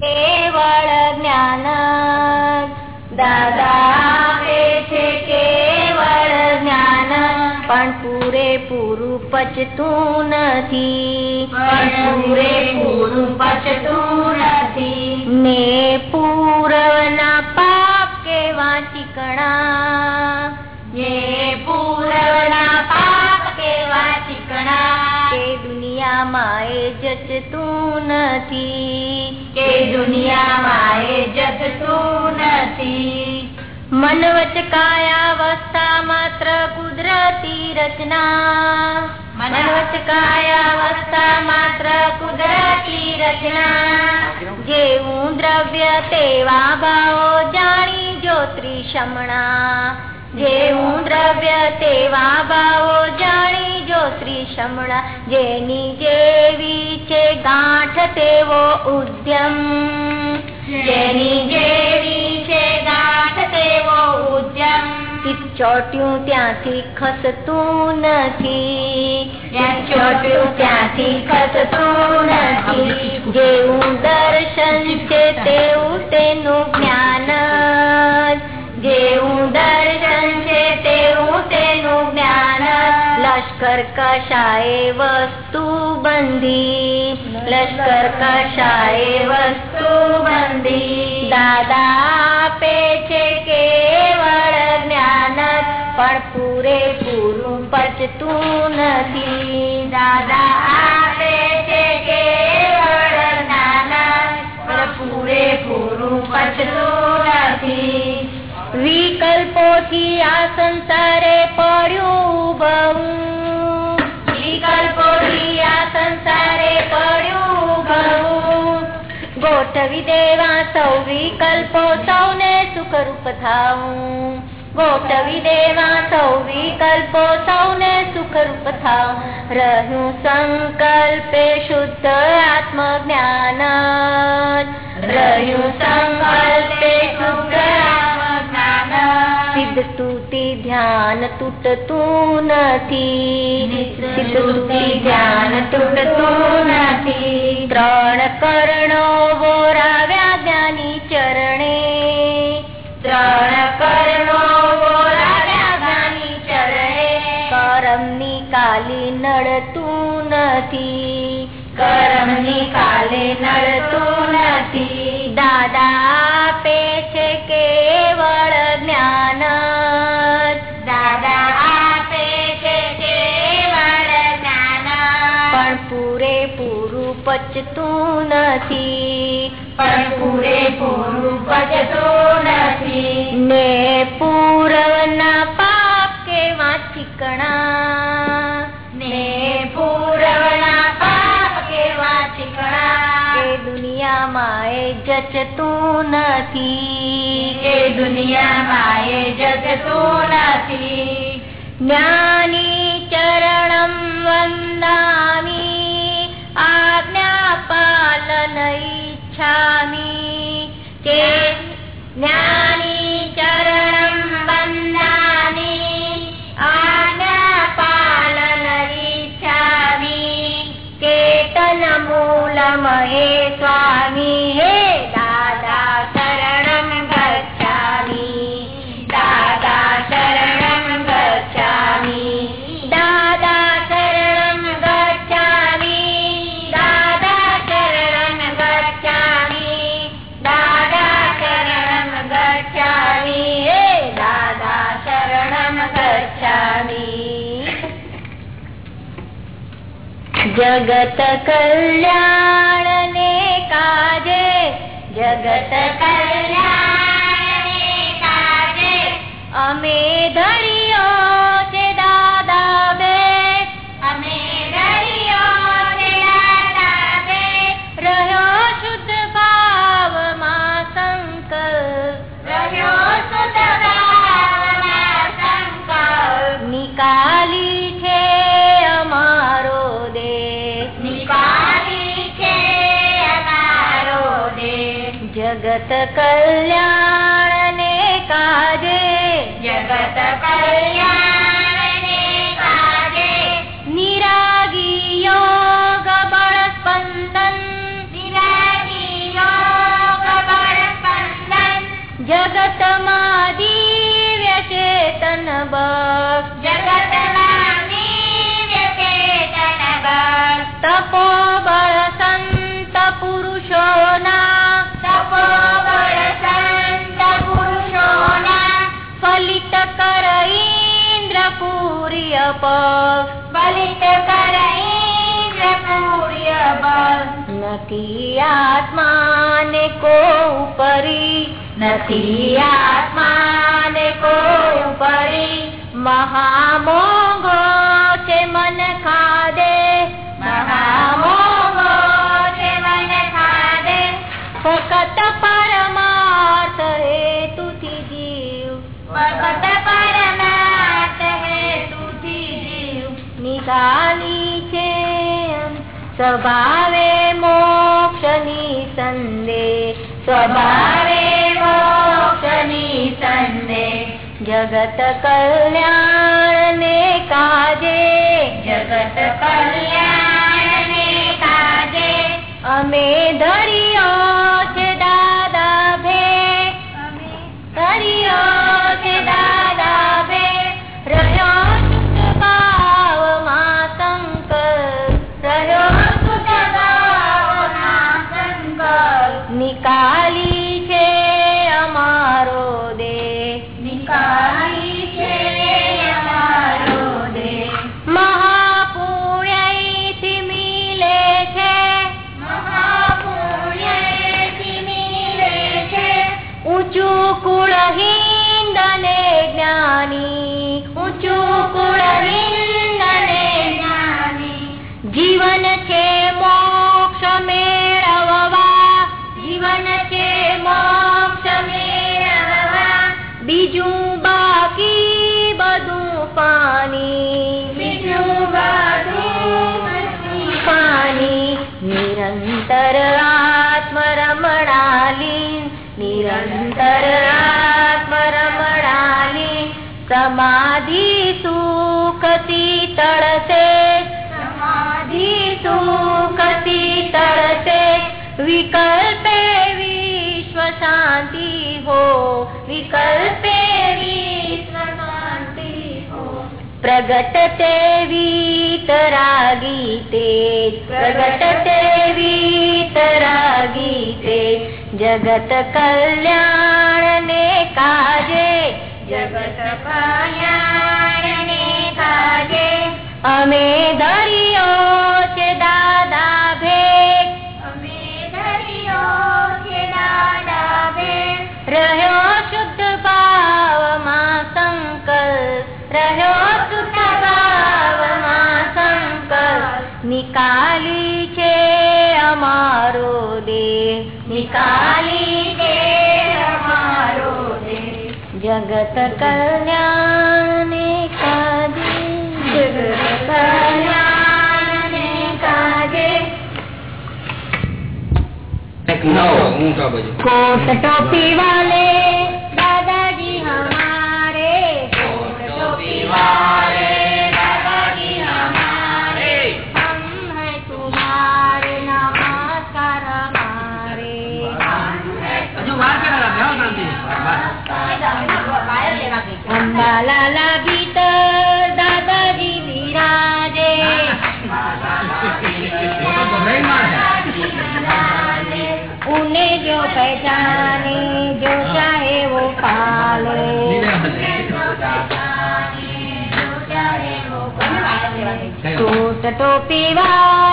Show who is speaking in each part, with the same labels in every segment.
Speaker 1: કેવળ જ્ઞાન દાદા આપે છે કેવળ જ્ઞાન પણ પૂરેપૂરું પચતું નથી.
Speaker 2: પણ પૂરેપૂરું પચતું નથી.
Speaker 1: ને પૂરવના પાપ કેવા ચીકણા.
Speaker 2: જે પૂરવના પાપ કેવા ચીકણા.
Speaker 1: કે દુનિયામાં એ જચતું નથી.
Speaker 2: કે દુનિયામાં એ જગતું નથી.
Speaker 1: મન વચ કાયાવસ્થા માત્ર કુદરતી રચના.
Speaker 2: મન વચ કાયાવસ્થા માત્ર કુદરતી રચના.
Speaker 1: જેવું દ્રવ્ય તેવા ભાવો જાણી જો ત્રિશમણા જેવું દ્રવ્ય તેવા ભાવો જાણી જો શમણા જેની જેવી છે ગાંઠ તેવો ઉદ્યમ.
Speaker 2: જેની જેવી છે ગાંઠ તેવો ઉદ્યમ.
Speaker 1: ચોટ્યું ત્યાંથી ખસતું નથી.
Speaker 2: ચોટ્યું ત્યાંથી ખસતું નથી.
Speaker 1: જેવું દર્શન છે તેવું તેનું જ્ઞાન.
Speaker 2: જેવું દર્શન
Speaker 1: લશ્કર કશાએ વસ્તુ બંધી લશ્કર કશાએ વસ્તુ બંધી દાદા આપે છે કેવળ જ્ઞાન પણ પૂરેપૂરું પચતું નથી
Speaker 2: દાદા આપે છે કેવળ જ્ઞાન પણ પૂરેપૂરું પચતું નથી
Speaker 1: વિકલ્પોથી આ સંસારે પડ્યું બહુ.
Speaker 2: વિકલ્પોથી આ સંસારે પડ્યું બહુ.
Speaker 1: ગોઠવી દેવા સૌ વિકલ્પો સૌને સુખરૂપ થાવું ગોઠવી દેવા સૌ વિકલ્પો સૌને સુખરૂપ થાવ રહ્યું સંકલ્પે શુદ્ધ આત્મ જ્ઞાન
Speaker 2: રહ્યું સંકલ્પે શુદ્ધ આત્મજ્ઞાન
Speaker 1: સિદ્ધ સ્તુતિ ધ્યાન તૂટતું નથી
Speaker 2: સિદ્ધ સ્તુતિ ધ્યાન તૂટતું નથી
Speaker 1: ત્રણ કરણો બોરાવ્યા જ્ઞાની ચરણે
Speaker 2: ત્રણ કરણો બોરાવ્યા જ્ઞાની ચરણે
Speaker 1: કરમની કાલી નડતું નથી
Speaker 2: કરમની કાલે નડતું નથી
Speaker 1: દાદા કેવળ જ્ઞાન.
Speaker 2: દાદા આપે છે કેવળ જ્ઞાન.
Speaker 1: પણ પૂરેપૂરું પચતું નથી.
Speaker 2: પણ પૂરેપૂરું પચતું નથી.
Speaker 1: ને પૂરવના પાપ કેવા ચીકણા
Speaker 2: ને પૂરવના પાપ કેવા ચીકણા
Speaker 1: દુનિયામાં એ જચતું નથી.
Speaker 2: દુનિયામાં એ જગતું નથી.
Speaker 1: જ્ઞાની ચરણમ વંદામી આજ્ઞા પાલન ઈચ્છામી. કે
Speaker 2: જ્ઞાની
Speaker 1: જગત કલ્યાણ ને કાજે જગત
Speaker 2: કલ્યાણ
Speaker 1: અમે ધરિયો નથી આત્માને કો ઉપરી,
Speaker 2: નથી આત્માને કો ઉપરી.
Speaker 1: મહામોગો છે મન ખાદે
Speaker 2: મહામોગો છે મન ખાદે.
Speaker 1: ફકત પરમાર્થ હેતુથી જીવ
Speaker 2: ભગત પરમાર્થ હેતુથી જીવ.
Speaker 1: નિકાલી છે સ્વભાવે સંદેશ
Speaker 2: સ્વભાવે મોક્ષની સંદે.
Speaker 1: જગત કલ્યાણ ને કાજે.
Speaker 2: જગત કલ્યાણ ને કાજે.
Speaker 1: અમે ધર્યો સમાધિ સુખતી શીતળ છે સમાધિ સુખતી શીતળ છે વિકલ્પે વિશ્વ શાંતિ હો વિકલ્પે વિશ્વ શાંતિ હો પ્રગટ તે વીતરાગી તે પ્રગટ તે વીતરાગી તે જગત કલ્યાણ ને કાજે અમે દરિયો છે દાદા ભેટ
Speaker 2: અમે દરિયો છે દાદા ભેટ
Speaker 1: રહ્યો શુદ્ધ ભાવમાં સંકલ્પ રહ્યો શુદ્ધ ભાવમાં સંકલ્પ નિકાલી છે અમારો દેહ
Speaker 2: નિકાલી
Speaker 1: જગત કલ્યાણે કાજે જગત કલ્યાણે કાજે
Speaker 3: કોટ
Speaker 1: ટોપી વાલે દાદાજી હમારે કોટ ટોપી વાલે માલા ભીતર દાદાજી બિરાજે.
Speaker 4: ઉને
Speaker 1: જો પહેચાને જો
Speaker 3: ચાહે વો પાલે. ટોપી
Speaker 4: વા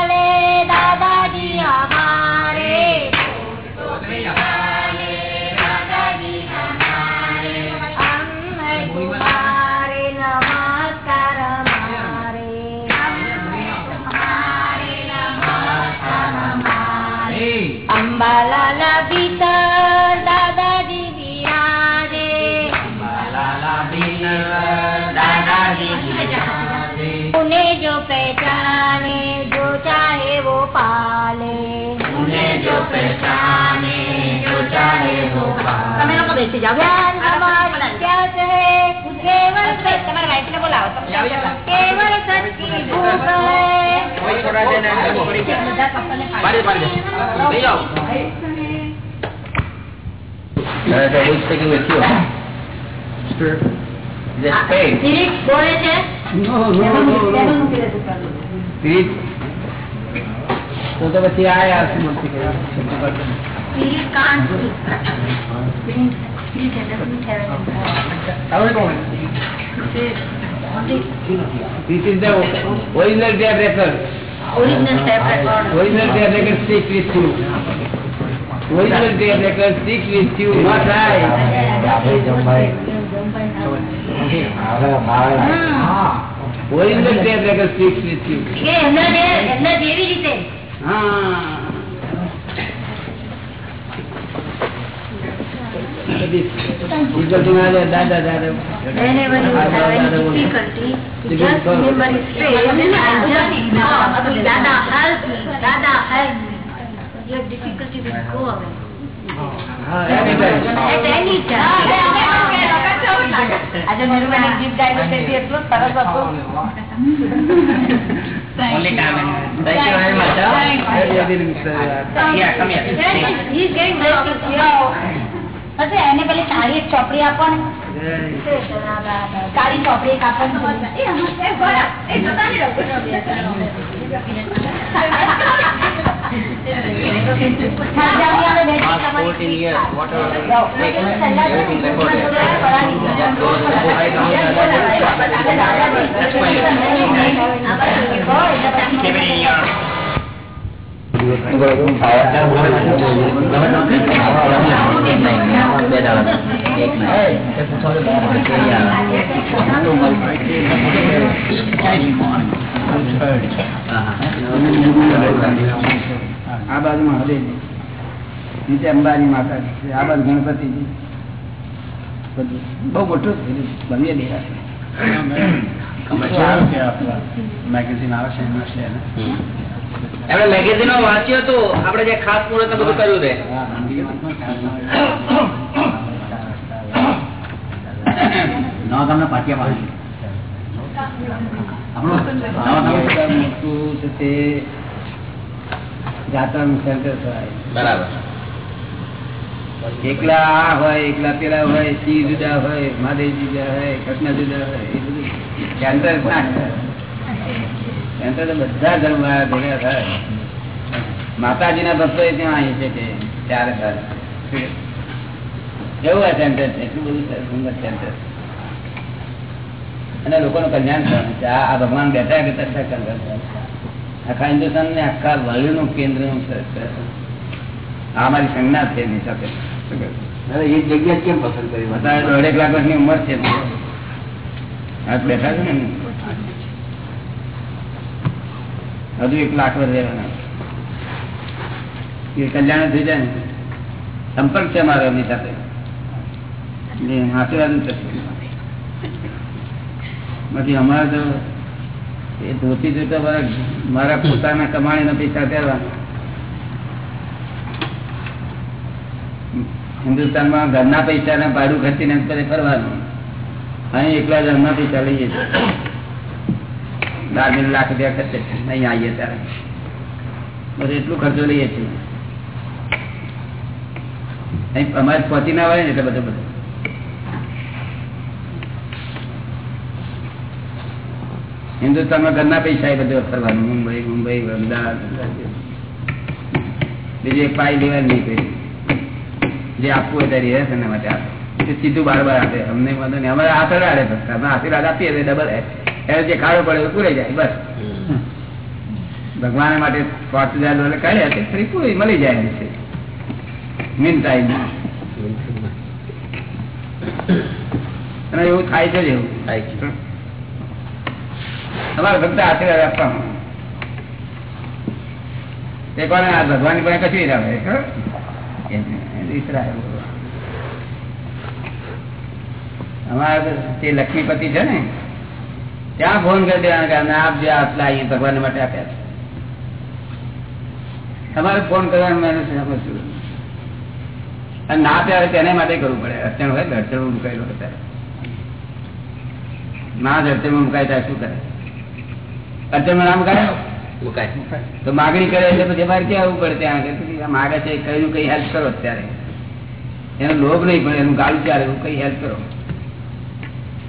Speaker 4: તો તો પછી આ? This is the original tape record.
Speaker 1: Original tape record.
Speaker 4: Original tape record stick with you. Original tape record stick with you. Not right. Original tape record sticks with you.
Speaker 1: એમના જેવી રીતે
Speaker 4: હા.
Speaker 1: Time. આજે નિર્મળની ગીત ગાયું તેથી એટલું સરસ હતું
Speaker 3: Only time. Thank you very much.
Speaker 4: Very, very.
Speaker 3: Here, come here.
Speaker 1: He's getting ready to go. એને પેલી સારી એક ચોપડી આપો ને સારી ચોપડી એક આપો
Speaker 3: 14 years, whatever we take, everything recorded. Just go to the book, write down the That's fine. Keep it in your
Speaker 4: આ બાજુ મહાદેવજી નીચે અંબાજી માતાજી છે. આ બાજુ ગણપતિજી બધું બહુ મોટું થયેલું બનીએ દેખાશે
Speaker 5: મેગેઝિન આવે છે એમાં છે ને
Speaker 3: એમણે મેગેઝિનો વાંચ્યું હતું આપડે જે ખાસ મુહૂર્ત બધું કર્યું છે.
Speaker 5: નવા ગામના પાટિયા.
Speaker 4: એકલા આ હોય એકલા પેલા હોય સિંહ જુદા હોય મહાદેવ જુદા હોય કૃષ્ણ જુદા હોય એ બધું. ના તો બધા ધર્મ ભેગા થાય. માતાજીના ભક્તો એ ત્યાં આવી છે તે ત્યારે ત્યારે કેવું આ સેન્ટર છે એટલું બધું સુંદર સેન્ટર અને લોકોનું કલ્યાણ થવાનું છે. આ ભગવાન બેઠા કે તથા આખા હિન્દુસ્તાન ને આખા વર્લ્ડનું કેન્દ્રનું આ મારી સંજ્ઞા છે એની સાથે.
Speaker 5: એ જગ્યા કેમ પસંદ કરી?
Speaker 4: દોઢેક લાખ વર્ષની ઉંમર છે. બેઠા છે ને હજુ એક લાખ વર્ષ એ કલ્યાણ થઈ જાય ને. સંપર્ક છે મારો એમની સાથે. આશીર્વાદ બાકી અમારે તો એ ધોતી જોતા મારા મારા પોતાના કમાણીના પૈસા પહેરવાના હિન્દુસ્તાનમાં ઘરના પૈસા ને ભાડું ખર્ચીને ફરવાનું. અહીં એકલા ઘરના પૈસા લઈએ છીએ. મિલ લાખ રૂપિયા ખર્ચે નહીં આવીએ ત્યારે. બસ એટલું ખર્ચો લઈએ છીએ. અમારે પહોંચી ના હોય ને એટલે બધું બધું. હિન્દુસ્તાનમાં ઘરના પૈસા એ બધું ફરવાનું મુંબઈ મુંબઈ, અમદાવાદ, બીજું એક પાઈ લેવા નહીં કઈ જે આપવું હોય ત્યારે રહેશે એના માટે આપે. સીધું બાર બાર આપે. અમને વાંધો નહીં. અમારે આશીર્વાદ આપે. અમે આશીર્વાદ આપીએ ડબલ એને જે ખાડો પડે પૂરે જાય બસ. ભગવાન માટે પાંચ હજાર ડોલર કાઢ્યા તે ફરી પૂરી મળી જાય એમ છે. મીન ટાઈમ અને એવું થાય છે એવું.
Speaker 3: થાય છે.
Speaker 4: તમારે ફક્ત આશીર્વાદ આપવાનો એ કોને આ ભગવાન પાસે કશું એવું. અમારે તે લક્ષ્મીપતિ છે ને ત્યાં ફોન કરી દેવાના કારણે આપજો આટલા અહીંયા ભગવાન માટે આપ્યા છે. તમારે ફોન કરવાનું મેં નથી અને ના ત્યારે તેને માટે કરવું પડે. અડચણ હોય અડચણ મુકાયેલો ત્યારે. ના જ અડચણમાં મુકાય ત્યારે શું કરે? અડચણમાં ના મુકાય?
Speaker 3: મુકાય.
Speaker 4: તો માગણી કરે એટલે પછી બહાર ક્યાં આવવું પડે ત્યાં આગળ? માગે છે કયું કઈ હેલ્પ કરો અત્યારે. એનો લોભ નહીં પડે એનું ગાળું ચાલે એવું કઈ હેલ્પ કરો?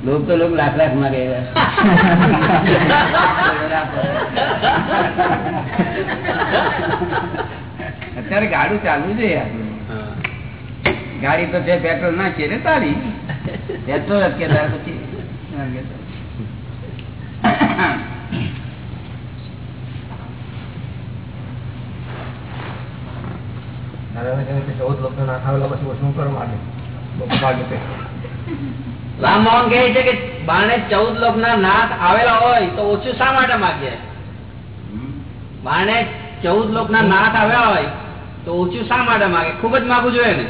Speaker 4: લોક તો લોક લાખ લાખમાં ગયા અત્યારે ગાડું ચાલુ છે ગાડી તો છે પેટ્રોલ ના ને તારી. પેટ્રોલ અત્યારે પછી.
Speaker 6: ચૌદ લોકો ના ખાવેલા પછી શું કરવા માટે લોકો
Speaker 3: રામ મોહન કહે છે કે બાણે ચૌદ લોક ના નાથ આવેલા હોય તો ઓછું શા માટે માગીએ? બાણે ચૌદ લોક ના નાથ આવ્યા હોય તો ઓછું શા માટે માગે? ખૂબ જ માગવું જોઈએ ને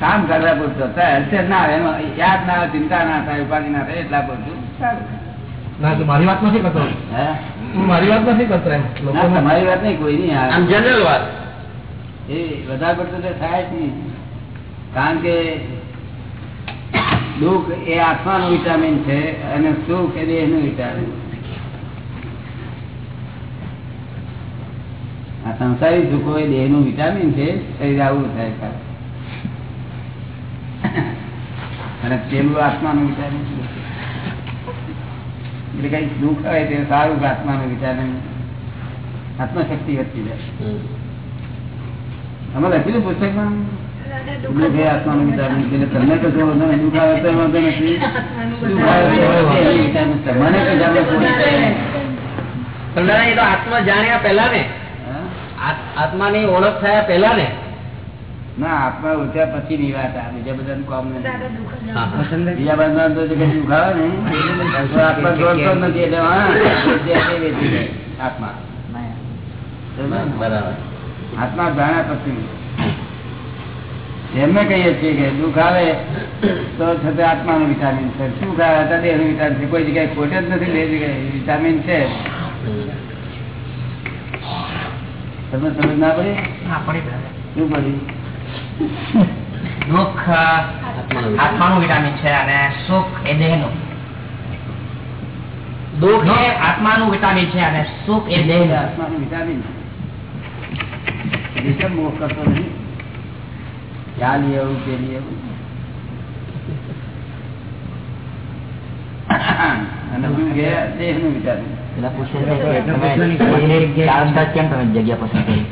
Speaker 4: કામ કરવા પૂરતો. થાય અડચણ ના આવે. યાદ ના આવે ચિંતા ના થાય ઉપાધિ ના થાય એટલા પૂરતું. સારું.
Speaker 6: મારી વાત નથી કરતો.
Speaker 4: હે?
Speaker 6: મારી વાત નથી કરતો એમ.
Speaker 4: તમારી વાત નહીં કોઈ નહીં
Speaker 3: આમ જનરલ વાત.
Speaker 4: એ વધારે પડતું થાય જ નહીં. કારણ કે દુઃખ એ આત્માનું વિટામિન છે અને સુખ એ દેહનું વિટામિન આ સંસારી સુખો એ દેહનું વિટામિન છે શરીર આવું થાય અને પેલું આત્માનું વિટામિન છે. એટલે કઈ દુઃખ હોય તે સારું આત્માનું વિચાર આત્મશક્તિ વધતી જાય. અમે લખેલું પુસ્તકમાં? દુઃખ એ આત્માનું વિટામિન એટલે તમને નહીં. દુઃખ આવે તો વાંધો નથી. તો જાણવું
Speaker 3: આત્મા જાણ્યા પહેલા ને આત્માની ઓળખ થયા પહેલા ને
Speaker 4: ના આત્મા ઓછા પછી ની વાત આ બીજા બધાનું કામ નથી.
Speaker 3: હા, હા.
Speaker 4: બીજા બધા તો કઈ દુઃખ ને આત્મા દોડતો નથી એટલે હા તે તે વેચી જાય આત્મા.
Speaker 3: બરાબર.
Speaker 4: આત્મા જાણ્યા પછી. એમને કહીએ છીએ કે દુઃખ આવે તો છતાં આત્માનું વિટામિન છે. સુખ આવે તો દેહનું વિટામિન છે. કોઈ જગ્યાએ ખોટ જ નથી બે જગ્યાએ વિટામિન છે. તમે સમજ ના પડી. શું પડી?
Speaker 6: દુઃખ
Speaker 3: આત્માનું વિટામિન.
Speaker 6: છે અને સુખ એ દેહનું.
Speaker 3: દુઃખ
Speaker 6: દુઃખ
Speaker 3: એ
Speaker 6: આત્માનું વિટામિન છે અને સુખ એ દેહ
Speaker 4: આત્માનું વિટામિન વિષમ મોહ કરતો નહીં ક્યાં લઈ આવું. તે લઈ આવું
Speaker 5: જગ્યા પસંદ કરી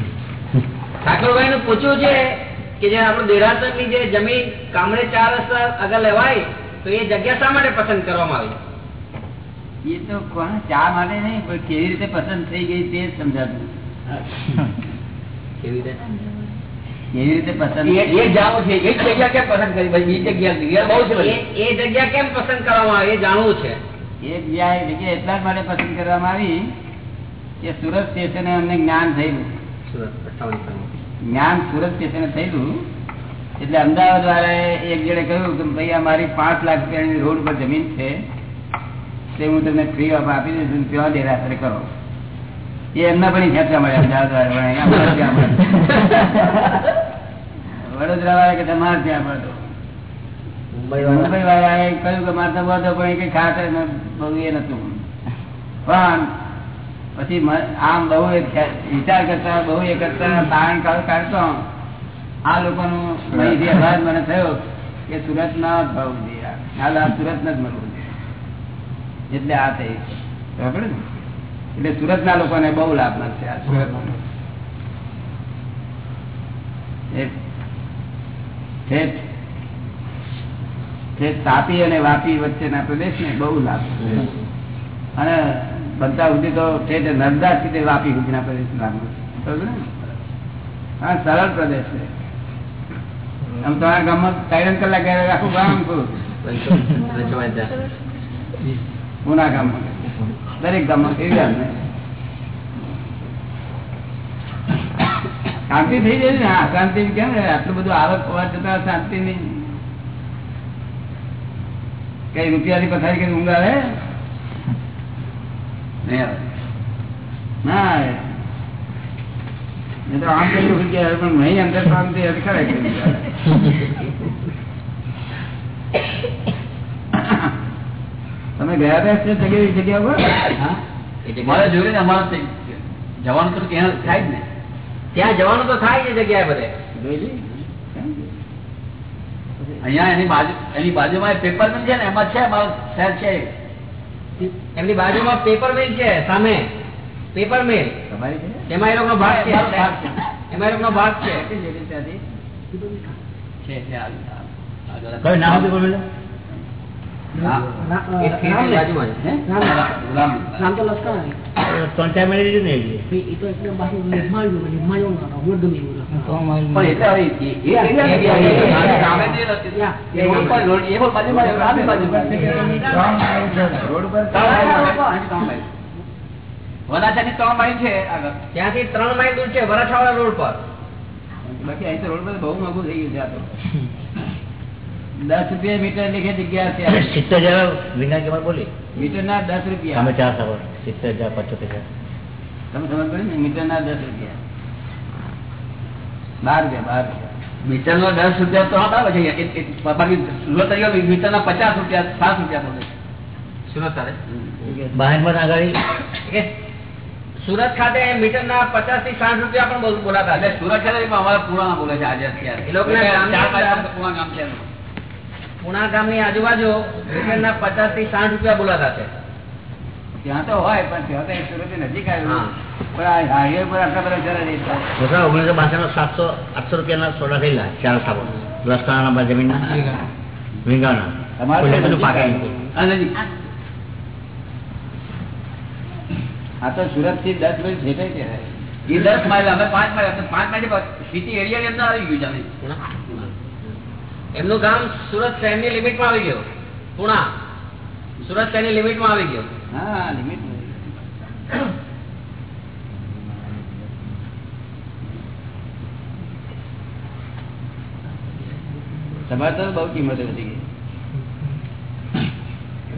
Speaker 3: ઠાકોરભાઈ નું પૂછ્યું છે કે જે આપણું દેરાસરની જે જમીન કામરે ચાર રસ્તા આગળ લેવાય તો એ જગ્યા શા માટે પસંદ કરવામાં આવી?
Speaker 4: એ તો કોણ ચા માટે નહીં પણ કેવી રીતે પસંદ થઈ ગઈ તે સમજાતું.
Speaker 3: કેવી રીતે?
Speaker 4: પસંદ
Speaker 3: એ એ જાણવું છે એ જગ્યા કેમ પસંદ કરી? એ જગ્યા જગ્યા બહુ છે એ જગ્યા કેમ પસંદ કરવામાં આવી એ જાણવું છે.
Speaker 4: એ જગ્યાએ જગ્યા એટલા જ માટે પસંદ કરવામાં આવી કે સુરત સ્ટેશને અમને જ્ઞાન થયેલું. જ્ઞાન સુરત તેને થયેલું, એટલે અમદાવાદ વાળા એક જણે કહ્યું કે ભાઈ અમારી પાંચ લાખ રૂપિયાની રોડ પર જમીન છે, તે હું તમને ફ્રી ઓફ આપી દઉં અને ત્યાં દેરાસર કરો. એ એમના પણ ખેંચવા મળે અમદાવાદ વાળા. વડોદરા વાળા કે તમારે ત્યાં મળતો મુંબઈ વાળાએ કહ્યું કે મારે તો બધો પણ કઈ ખાતર બહુ એ નતું પણ પછી આમ બહુ વિચાર કરતા બહુ એ કરતા તારણ કાઢતો. આ લોકોનું અહીંથી અવાજ મને થયો કે સુરત ના જ ભાવ જોઈએ આ સુરત ના જ મળવું જોઈએ એટલે આ થઈ બરાબર ને એટલે સુરત ના લોકોને બહુ લાભ મળશે આ સુરત તાપી અને વાપી વચ્ચેના પ્રદેશ ને બહુ લાભ. અને બનતા સુધી તો ઠેઠ નર્મદા સુધી વાપી સુધીના પ્રદેશ ને? હા, સરળ પ્રદેશ છે. આમ તમારા ગામમાં ત્રણ કલાક આખું ગામ. પૂના ગામમાં. દરેક ગામમાં વાત ને શાંતિ થઈ જાય ને? હા, શાંતિ કેમ ને આટલું બધું આવક હોવા જતા શાંતિ નહીં. કઈ રૂપિયાની પથારી કઈ ઊંઘ આવે? નહીં આવે ના આવે તો આમ કઈ રૂપિયા પણ નહીં અંદર શાંતિ હતી તમે ગયા હતા જગ્યાએ જગ્યા પર?
Speaker 5: મારે જોયું ને અમારે જવાનું તો ત્યાં થાય જ ને.
Speaker 3: ત્યાં જવાનું તો થાય છે જગ્યાએ બધે.
Speaker 5: અહીંયા એની બાજુ એની બાજુમાં પેપર પણ છે ને એમાં છે મારો શહેર છે
Speaker 3: એમની બાજુમાં પેપર મિલ છે સામે. પેપર મિલ
Speaker 4: છે?
Speaker 3: એમાં એ લોકો ભાગ છે.
Speaker 5: મારો ભાગ છે.
Speaker 3: એમાં એ લોકોનો ભાગ છે.
Speaker 4: કેટલી જેટલી ત્યાંથી?
Speaker 5: છે છે આ- આ- આગળ.
Speaker 6: કયું નામ હતું બોલો?
Speaker 4: હા.
Speaker 3: એ ખેતની બાજુમાં જ.
Speaker 4: હે?
Speaker 6: રામ.
Speaker 4: રામ.
Speaker 6: તો લશ્કર નહીં.
Speaker 5: ત્રણ ચાર મિનિટ જ નહીં
Speaker 6: એ તો એકદમ બાજુ લીધમાં આવ્યું, લીધમાં જેવું ના
Speaker 4: ત્રણ માઇલ છે.
Speaker 3: ત્યાંથી ત્રણ માઇલ દૂર છે વરાછાવાળા રોડ પર
Speaker 4: બાકી અહીં તો રોડ પર બહુ મોંઘું થઈ ગયું છે દસ રૂપિયા મીટર લેખે જગ્યા છે?
Speaker 5: સિત્તેર હજાર વિના કિંમત બોલી?
Speaker 4: મીટર ના દસ રૂપિયા.
Speaker 5: અમે ચાર સવાર સિત્તેર હજાર પચોતેર હજાર.
Speaker 4: તમે સમજ પડી ને? મીટર ના દસ રૂપિયા. બાર રૂપિયા બાર રૂપિયા.
Speaker 3: મીટર નો દસ રૂપિયા તો હતા પછી બાકી સુરત તરીકે મીટર ના પચાસ રૂપિયા સાત રૂપિયા બોલે સુરત તારે?
Speaker 5: બહારમાં આગળ
Speaker 3: સુરત ખાતે મીટર ના પચાસથી સાઠ રૂપિયા પણ બોલ- બોલાતા
Speaker 4: સુરત ખાતે અમારા પુરાણા બોલે છે આજે અત્યારે.
Speaker 3: એ લોકોના પુણા ગામની આજુબાજુ મીટર ના પચાસથી સાઠ રૂપિયા બોલાતા છે.
Speaker 4: ત્યાં તો હોય પણ ત્યાં તો સુરત નજીક આવ્યું આ
Speaker 5: ઓગણીસો બાસઠ સાતસો આઠસો રૂપિયાના સોડા થયેલા ચાર રસ્તાના
Speaker 4: તો. આ સુરતથી દસ મિનિટ છેટે છે
Speaker 3: એ દસ માઇલ અમે પાંચ માઇલ પાંચ માઇલ સિટી એરિયા અંદર આવી ગયું છે એમનું ગામ સુરત શહેરની લિમિટમાં આવી ગયું. પુણા. સુરત શહેરની લિમિટમાં આવી ગયું.
Speaker 4: હા લિમિટ તમારે તો બહુ કિંમત વધી ગઈ.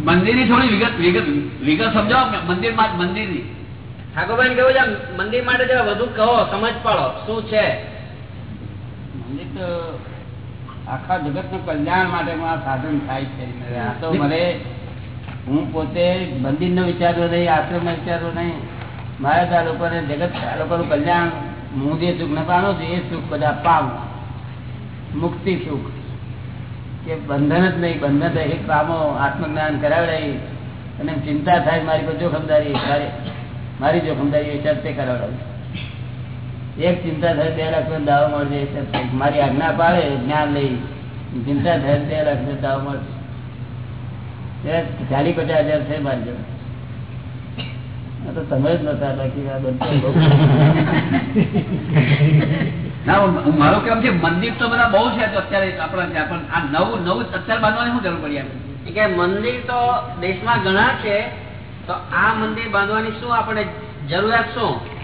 Speaker 3: મંદિરની થોડી વિગત વિગત વિગત સમજાવો મંદિરમાં મંદિરની ઠાકોરભાઈ કેવું છે? મંદિર માટે જરા વધુ કહો સમજ પાડો. શું છે?
Speaker 4: મંદિર તો આખા જગતનું કલ્યાણ માટે સાધન થાય છે. આ તો મને હું પોતે મંદિર નો વિચારવો નહીં આશ્રમ નો વિચારો નહીં. મારે તો આ લોકોને જગત લોકોનું કલ્યાણ હું જે સુખ ને પામું છું, એ સુખ બધા પામું મુક્તિ સુખ. કે બંધન જ નહીં, બંધન રહી પામો આત્મજ્ઞાન કરાવડાવી અને ચિંતા થાય, મારી કોઈ જોખમદારી, મારી જોખમદારી એ તે કરાવડાવી એક ચિંતા થાય બે લાખ નો દાવો મળશે મારી આજ્ઞા પાડે જ્ઞાન લઈ. ચિંતા થાય બે લાખ નો દાવો મળશે. ચાલી પચાસ હજાર છે મારી જોડે. તમે જ નતા બાકી આ બધું બહુ.
Speaker 3: ના હું- મારું કેમ છે મંદિર તો બધા બહુ છે તો અત્યારે આપણા ત્યાં પણ આ નવું નવું અત્યારે બાંધવાની શું જરૂર પડી આપણે? કે મંદિર તો દેશમાં ઘણા છે તો આ મંદિર બાંધવાની શું આપણે જરૂરિયાત શું?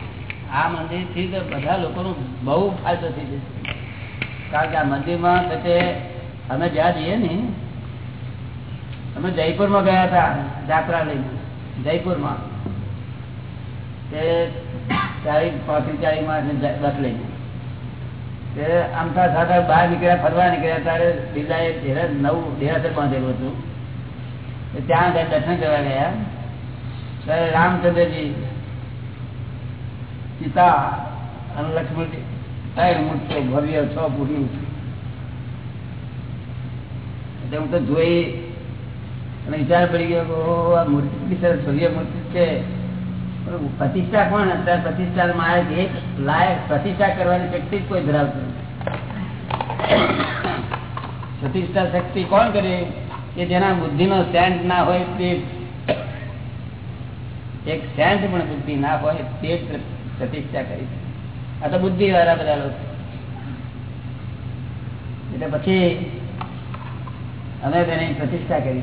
Speaker 4: આ મંદિરથી બધા લોકોનો બહુ ફાયદો થઈ જશે. કારણ કે આ મંદિરમાં થતે અમે જ્યાં જઈએ ને, અમે જયપુરમાં ગયા હતા જાત્રા લઈને જયપુરમાં. તે બસ લઈને. તે સાથે બહાર નીકળ્યા, ફરવા નીકળ્યા, ત્યારે બિરલાએ ધીરે નવું દેરાસર બાંધેલું હતું. ત્યાં આગળ દર્શન કરવા ગયા. ત્યારે રામચંદ્રજી સીતા અને લક્ષ્મણ ત્રણ મૂર્તિઓ ભવ્ય છ ફૂટની એટલે હું તો જોઈ અને વિચાર પડી ગયો આ મૂર્તિ કેટલી સરસ મૂર્તિ છે. પ્રતિષ્ઠા કોણ? અત્યારે પ્રતિષ્ઠા મારે એક લાયક પ્રતિષ્ઠા કરવાની શક્તિ જ કોઈ ધરાવતું નથી. પ્રતિષ્ઠા શક્તિ કોણ કરે? કે જેના બુદ્ધિ નો સેન્ટ ના હોય તે એક સેન્ટ પણ બુદ્ધિ ના હોય તે જ પ્રતિષ્ઠા કરી. આ તો બુદ્ધિ વાળા બધા લોકો. એટલે પછી અમે તેની પ્રતિષ્ઠા કરી.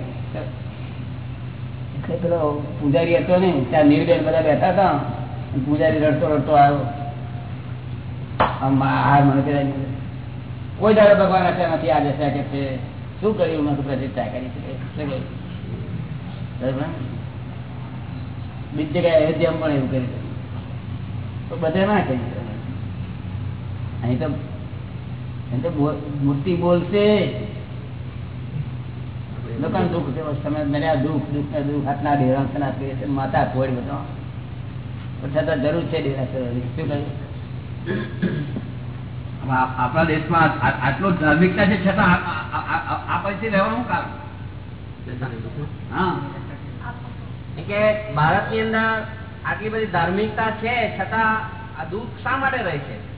Speaker 4: એટલે પેલો પૂજારી હતો ને ત્યાં નિર્દય બધા બેઠા હતા. પૂજારી રડતો રડતો આવ્યો. હાર મને પેલા કોઈ દાડો ભગવાન આશા નથી આ જશે કે શું કર્યું? મેં પ્રતિષ્ઠા કરી છે? બીજી જગ્યાએ અયોધ્યામાં પણ એવું કરી તો બધે ના કરી અહીં તો અહીં તો મૂર્તિ બોલશે. લોકોને દુઃખ તમે નર્યા દુઃખ દુઃખ ને દુઃખ આટલા ડેરાસન આપી છે માતા ખોડ બધો. છતાં જરૂર છે ડેરાસન શું કહ્યું?
Speaker 3: આપણા દેશમાં આટલો ધાર્મિકતા છે છતાં આ- આ- આ- આ- આ પરિસ્થિતિ રહેવાનું કારણ? હા. કે ભારતની અંદર આટલી બધી ધાર્મિકતા છે છતાં આ દુઃખ શા માટે રહે છે?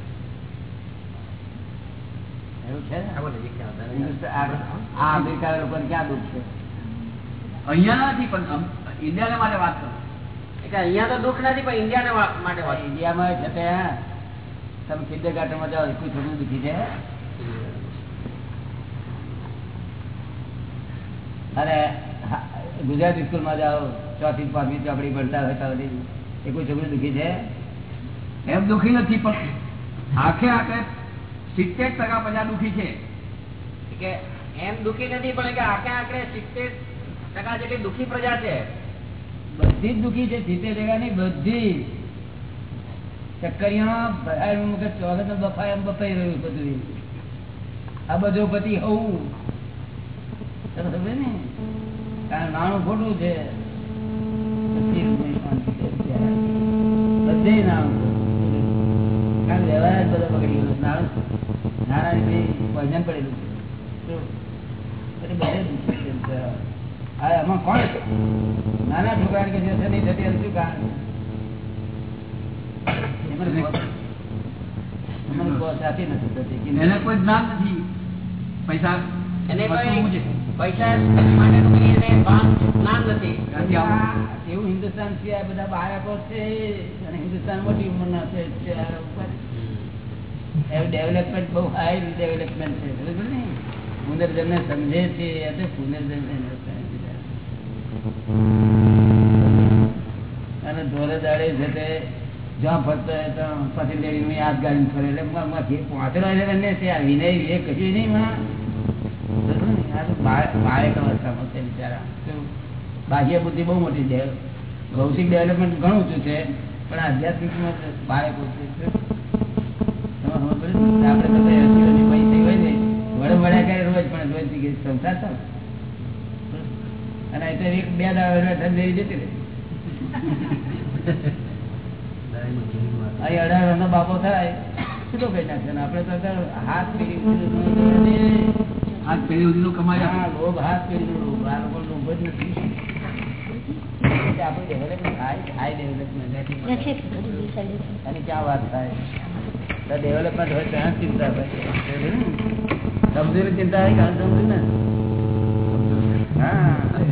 Speaker 4: અને હા, ગુજરાતી સ્કૂલમાં જાઓ. ચોથી પાંચમી ચોપડી ભણતા હોય તો બધી એ કોઈ છોકરું દુઃખી છે?
Speaker 7: એમ દુઃખી નથી પણ આખે આખે સિત્તેર ટકા પ્રજા દુઃખી છે.
Speaker 3: કે એમ દુઃખી નથી પણ કે આખે આખરે સિત્તેર ટકા જેટલી દુઃખી પ્રજા છે.
Speaker 4: બધી જ દુઃખી છે સિત્તેર ટકાની બધી ચક્કરિયા ભરાય મુકે ચોગત બફાય એમ બફાઈ રહ્યું બધું. આ બધો પતિ હોવું તમે સમજે ને? કારણ નાણું ખોટું છે પછી શાંતિ છે અત્યારે. બધે નાણું કારણ વ્યવહાર બધો બગડી ગયો નાણું નાણાં પોઈઝન પડેલું છે એટલે બધે દુઃખી છે બિચારા. આ એમાં કોણ નાના છોકરા કે જે નહીં થતી શું કારણ થતી
Speaker 7: એને કોઈ જ્ઞાન નથી પૈસા
Speaker 3: એને. એને
Speaker 4: અને હિન્દુસ્તાન છે. એવું ડેવલપમેન્ટ બહુ ને? પુનર્જન્મ સમજે છે એટલે પુનર્જન્મ અને ધોરે દાડે છે તે જ્યાં ફરતો હોય ત્યાં પછી લેડીને યાદ ફરે એટલે છે, આ વિનય એ કશું નહીં માં બરોબર ને? આ તો બા- બાળક અવસ્થામાં છે બિચારા શું? બાહ્ય બુદ્ધિ બહુ મોટી છે. ભૌતિક ડેવલપમેન્ટ ઘણું આધ્યાત્મિક ઓછું છે. પણ વર્ષનો બાપો થાય કઈ નાખશે આપડે તો અત્યારે હાથ પેઢી
Speaker 7: પેઢી સુધીનું કમાઈ
Speaker 4: હા, લોભ હાથ પેઢીનો આ લોકો લોભ જ નથી. એટલે આપણું development થાય, થાય અને ક્યાં વાત થાય? ડેવલપમેન્ટ હોય ત્યાં ચિંતા હોય. સમજેલી ચિંતા હોય કારણ સમજુ ને?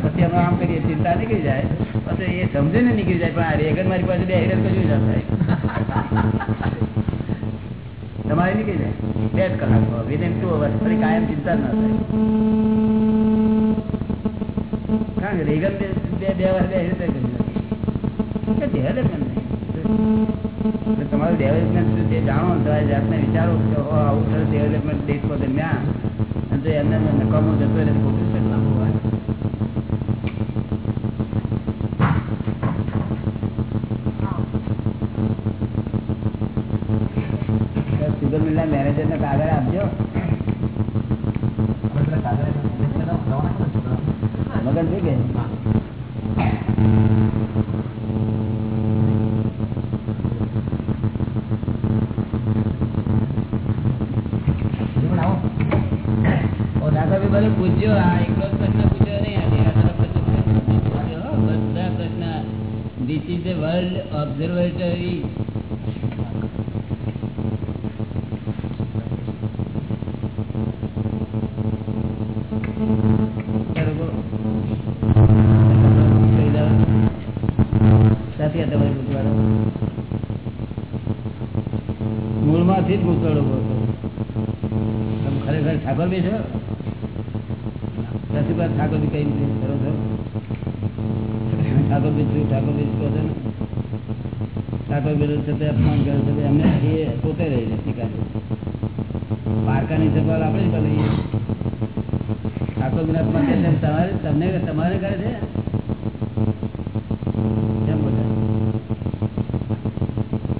Speaker 4: પછી અમે આમ કરીએ ચિંતા નીકળી જાય. પછી એ સમજે ને નીકળી જાય પણ આ રેગન મારી પાસે બે હેડર કશું જ થાય તમારે નીકળી જાય બે જ કલાક વિધિન ટુ અવર્સ ફરી કાયમ ચિંતા જ ના થાય કારણ કે રેગન બે બે બે વાર બે હેડર કર્યું કે ડેવલપમેન્ટ નહીં એટલે તમારું ડેવલપમેન્ટ શું છે જાણો તમારી જાતને વિચારો કે ઓ આવું સરસ ડેવલપમેન્ટ દેશમાં દરમિયાન અને જો એમને નકામું જતો રહે તો ખોટું છે લાંબુ હોય સુગર મેનેજરને કાગળ આપજો ખરેખર ઠાકોર બી છો? વાત ઠાકોર બી કઈ રીતે કરો છો? ઠાકોર બી છું ઠાકોર બી કહો છો ઠાકોર બી છે તે અપમાન કરે છે તે એમને એ પોતે રહી છે શીખાય પારકાની સવાલ આપણે જ કરીએ ઠાકોર બી અપમાન કરે છે તમારે તમને તમારે કરે છે? કેમ બોલે?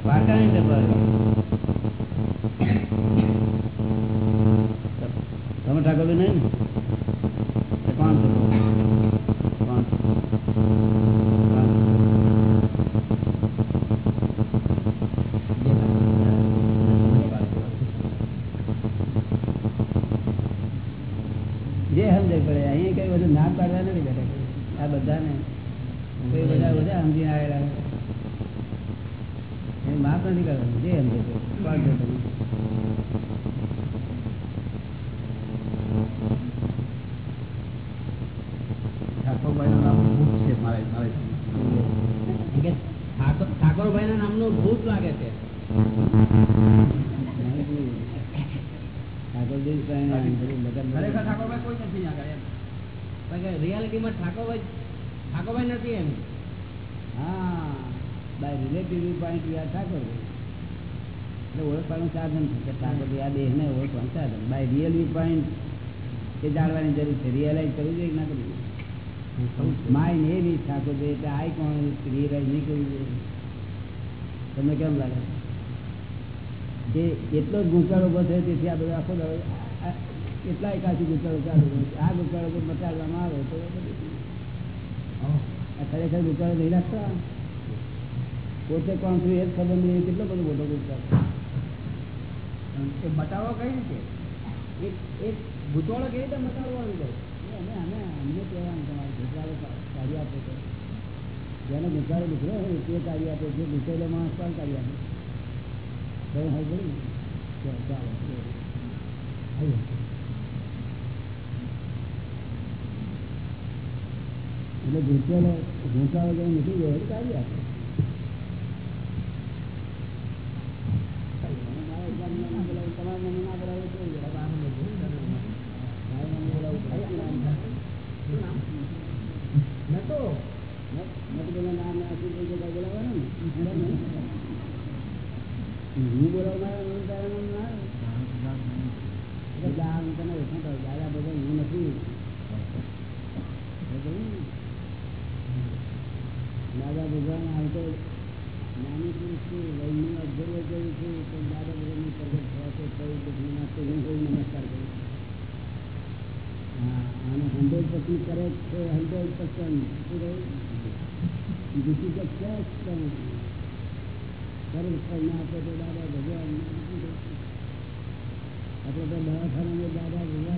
Speaker 4: પારકાની સવાલ તમે ઠાકોર બી નહીં ને તો કોણ છે કોણ છે? કોણ છે? જે સમજે પડે અહીં કઈ બધું નામ પાડવા નથી બેઠા આ બધાને કોઈ બધા બધા સમજીને આવેલા એ માફ નથી કરવાનું જે સમજે તે. પાડજો તમે
Speaker 7: ઠાકોરભાઈનું નામ ભૂત છે મારે મારે
Speaker 3: ઠાકોરભાઈ ના નામનું ભૂત લાગે છે
Speaker 4: ઠાકોરજી સ્વામી લગ્ન
Speaker 7: ખરેખર ઠાકોરભાઈ કોઈ નથી અહીંયા આગળ એમ.
Speaker 3: રિયાલિટીમાં ઠાકોરભાઈ ઠાકોરભાઈ નથી એમ
Speaker 4: હા by relative point we are Thakor એટલે ઓળખવાનું સાધન છે ઠાકોર આ દેહને ઓળખવાનું સાધન બાય રિયલ વ્યૂ પોઈન્ટ એ જાણવાની જરૂર છે. રિયલાઇઝ કરવું જોઈએ ના કરવું માઇન્ડ એ બી છે એટલે આઈ કોણ રિયલાઇઝ નહીં કરવું જોઈએ. તમને કેમ લાગે? જે એટલો જ ગૂંચાળો ઊભો થયો તેથી આ બધું આખો કેટલા એકાથી ગૂંચાળો ચાલુ આ ગૂંચાળો પર મટાડવામાં આવે તો ખરેખર ગૂંચાળો નહીં લાગતા પોતે કોણ છું એ જ ખબર નહીં કેટલો બધો મોટો ગૂંચાળો
Speaker 7: એ બતાવો કઈ રીતે?
Speaker 3: એક એક ભૂતવાળો કેવી રીતે છે
Speaker 4: એ અમે અમે, અમને કહેવાનું તમારે ગૂંચાળો કાઢી આપે છે. જેને ગૂંચાળો નીકળ્યો હોય તે કાઢી આપે જે ગૂંચેલો માણસ પણ કાઢી આપે બહુ હોય બોલું ચાલો. એટલે ગૂંચેલો ગૂંચાળો જેને નીકળી ગયો કાઢી આપે 100 percent. This is a test. That is for now. So the Dada Bhagwan. આપણે તો દવાખાના દાદા બધા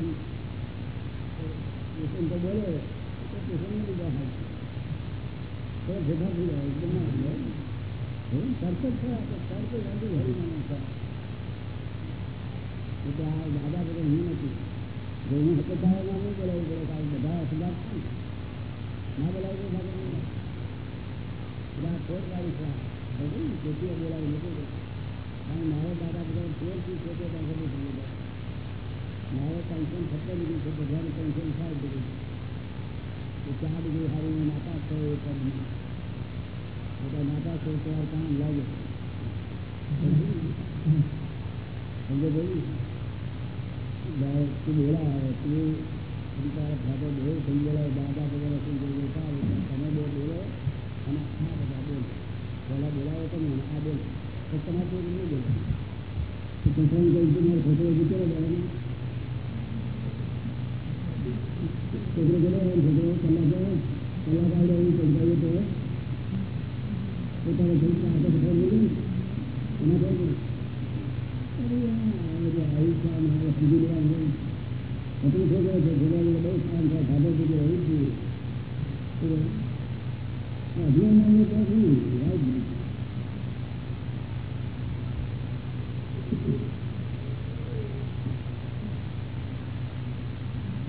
Speaker 4: હું નથી જો હું હતો તારે નામ નહીં બોલાવવું પડે કારણ કે બધા અસદાર છે ને. ના બોલાવી તો દાદા નહીં બધા ખોટ વાળી છે ને? તેથી બોલાવી નથી કારણ મારો દાદા બધા તેરથી પોતે પાસે થઈ ગયા મારે પેન્શન બધા કામ લાગે સમજો દાદા તું બોલા આવે તું તારા ફાધર બહુ સમજેલા દાદા શું બોલે સારું તમે બે બોલો અને આ બધા બોલો પહેલાં બોલાવો તમે આ બોલો તો તમારે ફોટો એના કોઈ અરે યાર આવી છે મારે સમજી લેવાનું એટલું થઈ ગયો છે ભગવાન બહુ કામ થાય ખાધો પીધો એવું જ જોઈએ અભિયાન તો શું રાઈટ નહીં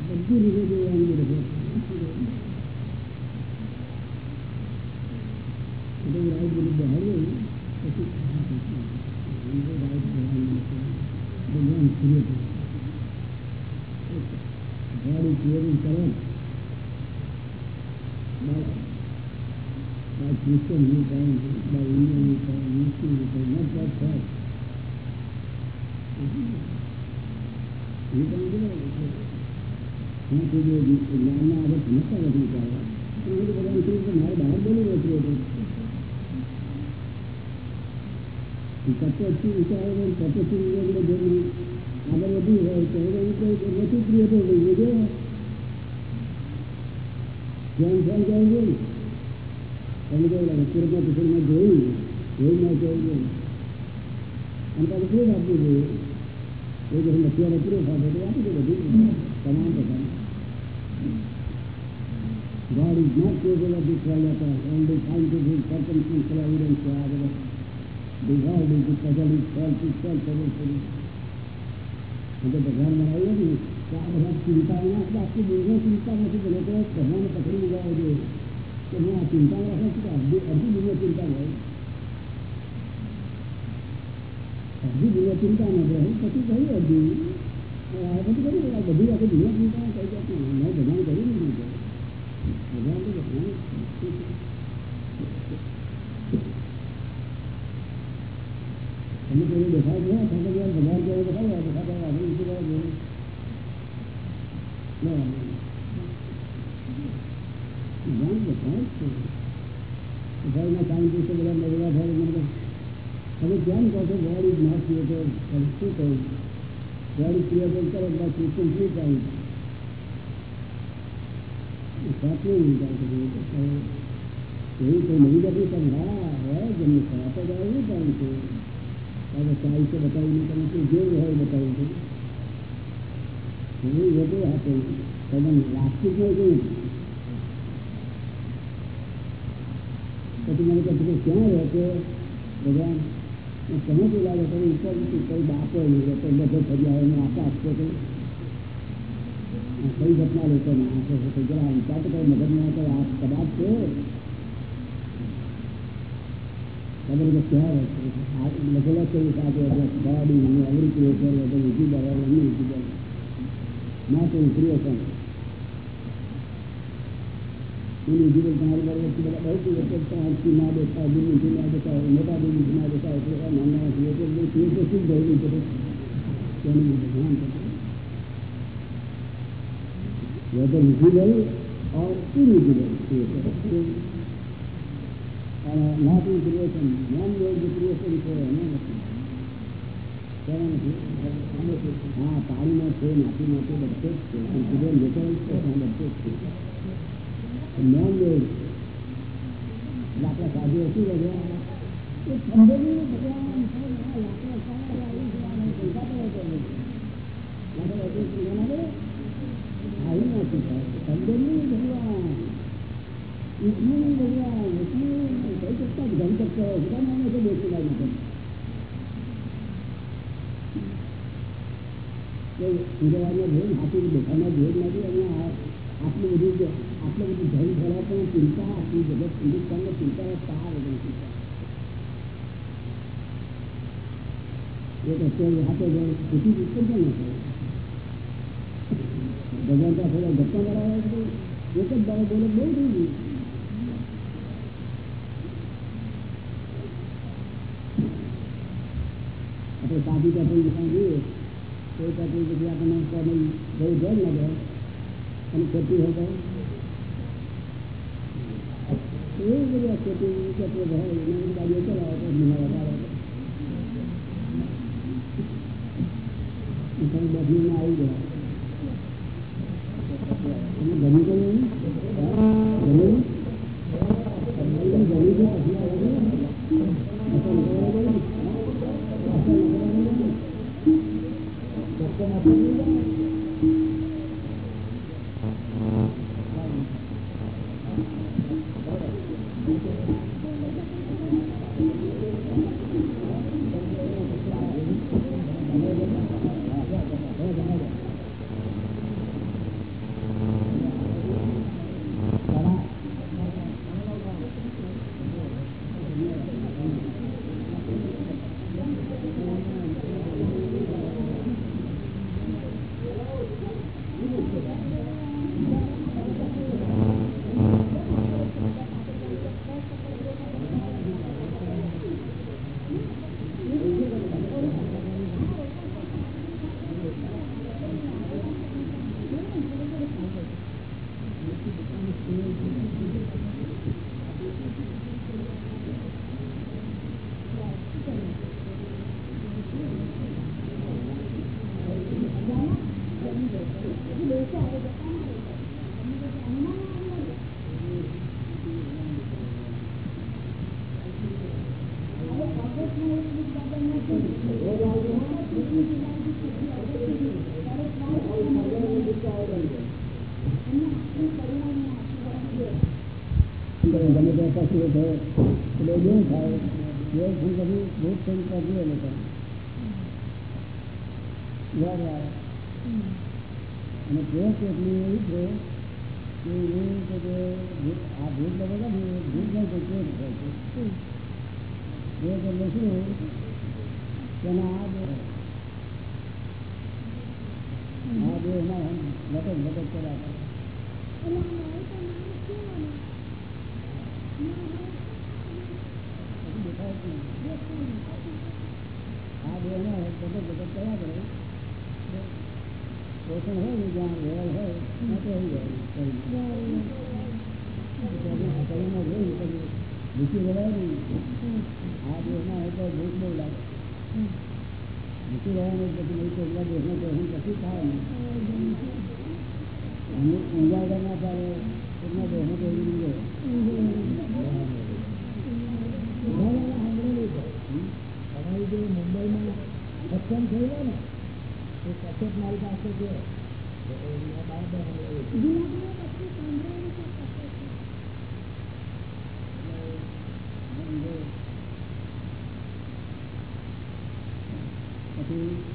Speaker 4: બધું રીતે જોવાનું બધું એટલે રાઈટ બધું બહાર પછી રાઈટ ભગવાન સૂર્ય God is hearing correct. By, by Christian viewpoint, by Indian viewpoint, Muslim viewpoint, not that fact. Viewpoint છે હું તો જો જ્ઞાનના આગળ સમજતા નથી ચાલવા તો હું તો ભગવાન શ્રી કૃષ્ણ મારે બહાર બોલી નથી હતું તત્વથી વિચારો તત્વથી વિવેકને જોઈને આગળ વધ્યું હોય તો હવે એવું કોઈ નથી પ્રિય તો જોઈએ જો ધ્યાન ધ્યાન જવું જોઈએ તમે કેવું લાગે સુરતના પિક્ચરમાં જોયું જોયું ના કેવું જોઈએ અને પાછું પ્રેમ આપવું જોઈએ એ જો અત્યારે પ્રેમ આપે તો આપી દે બધું તમામ પ્રકારનું God is not capable of destroying at all. Only scientific to have it. The world is the puzzle itself itself eventually. એટલે ભગવાન બનાવ્યો ને તો આ બધા ચિંતા આપણે આખી દુનિયા ચિંતા નથી બને તો ભગવાન પકડી લીધા હોય તો હું આ ચિંતા રાખે છે કે અડધી અડધી દુનિયા ચિંતા હોય અડધી દુનિયા ચિંતા ન રહે પછી કહ્યું અડધી આ બધું કર્યું બધી આખી દુનિયા ચિંતા કહી જતી મેં નથી ભગવાન તો ભગવાન તમે કોઈ દેખાય છે ઠાકોર ભગવાન કેવો દેખાય દેખાતા આપણે નીચે જવા જોઈએ ભગવાન દેખાય જ છે ઘરના સાયન્ટિસ્ટો બધા મળેલા થાય મને તમે કેમ કહો છો બોડી ના ક્રિએટર શું કહ્યું બોડી ક્રિએટર કરો બધા ક્રિશ્ચન શું કહ્યું સાચું એવું કોઈ નવી જાતની પણ હા હોય જેમને ખરાબ જ આવે એવું કામ છે હવે સાહિત્ય બતાવીને તમે શું જેવું હોય બતાવ્યું છે એવું લોકો આપે તમે લાગતું જ નહીં પછી મને કહે છે કે ક્યાં રહે છે ભગવાન તમે શું લાગે તમે ઉપર કોઈ બાપો નહીં બધો ફરી આવે ને આપતો તો. કઈ ઘટના લોકો ને આપે છે જરા વિચાર તો કઈ મગજમાં આ કદાચ છે. ખબર કે ક્યાં રહે છે આ લખેલા છે સાથે બોડી અવરી ક્રિએટર વગર ઊંચી બરાબર ઊંચી બરાબર ના, તો બધા તો મોટા દિલ્હી ના ક્રિએટર ક્રિએટર શું જરૂરી છે તેનું ભગવાન કરે whether visible or invisible creation. And not in creation, one way છે. હા પાણીમાં છે માટીમાં છે બધે જ છે. છે બધે જ છે. નોન વેજ આપણા સાધુ શું રહ્યા એ સમજેલું ભગવાન તો સમજેલું ભગવાન ઇતનું ભગવાન એટલું કઈ શકતા ધન શકતા બધા નામે છે બેસી લાગી ઉદયવાના ભેદ હાથી દેખાના ભેદ નથી, અને આટલું બધું આટલું બધું ધન ફેલા પણ ચિંતા આટલી જગત હિન્દુસ્તાનને ચિંતા પાર વગર ચિંતા એક અત્યારે હાથે ખુશી ઉત્પન્ન ન થાય ભગવાન તો થોડા ગપ્પા મારા એક જ દાડો બોલે બહુ થઈ ગયું આપણે પાપી કાપી દુકાન જોઈએ તો કાપી પછી આપણને કોઈ બહુ ધ્યાન ના જાય અને ખોટી હોય તો એવું બધું ખોટી કચરો ભાવ એને તમે આવી ગયા એમની ઊંઘા વગર ના ચાલે એમના દેહ ને કોઈ નહીં જાય તમારી જે મુંબઈમાં સત્સંગ થયેલો ને એ સતત મારી પાસે છે પછી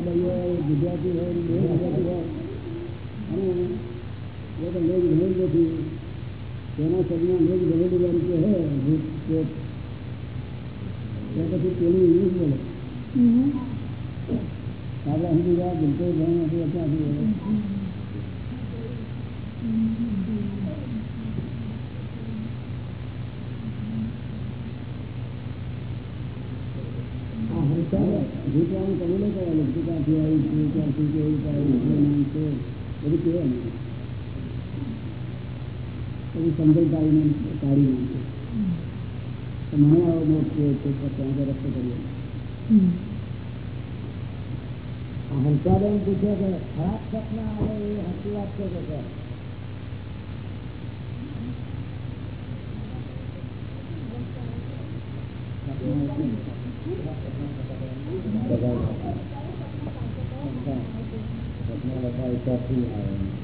Speaker 4: લઈએ ગુજરાતી હોય ભૂતવાનું તમે નહીં કરવાનું ભૂત ક્યાંથી આવ્યું છે ક્યાંથી કેવું આવ્યું છે બધું કહેવાનું બધું સમજણ કાઢીને કાઢી નાખે તો મને આવો મોટ છે તો ત્યાં આગળ રસ્તો કરીએ હંસાબેન પૂછે કે ખરાબ સપના આવે એ હસી વાત છે કે સપના para criar.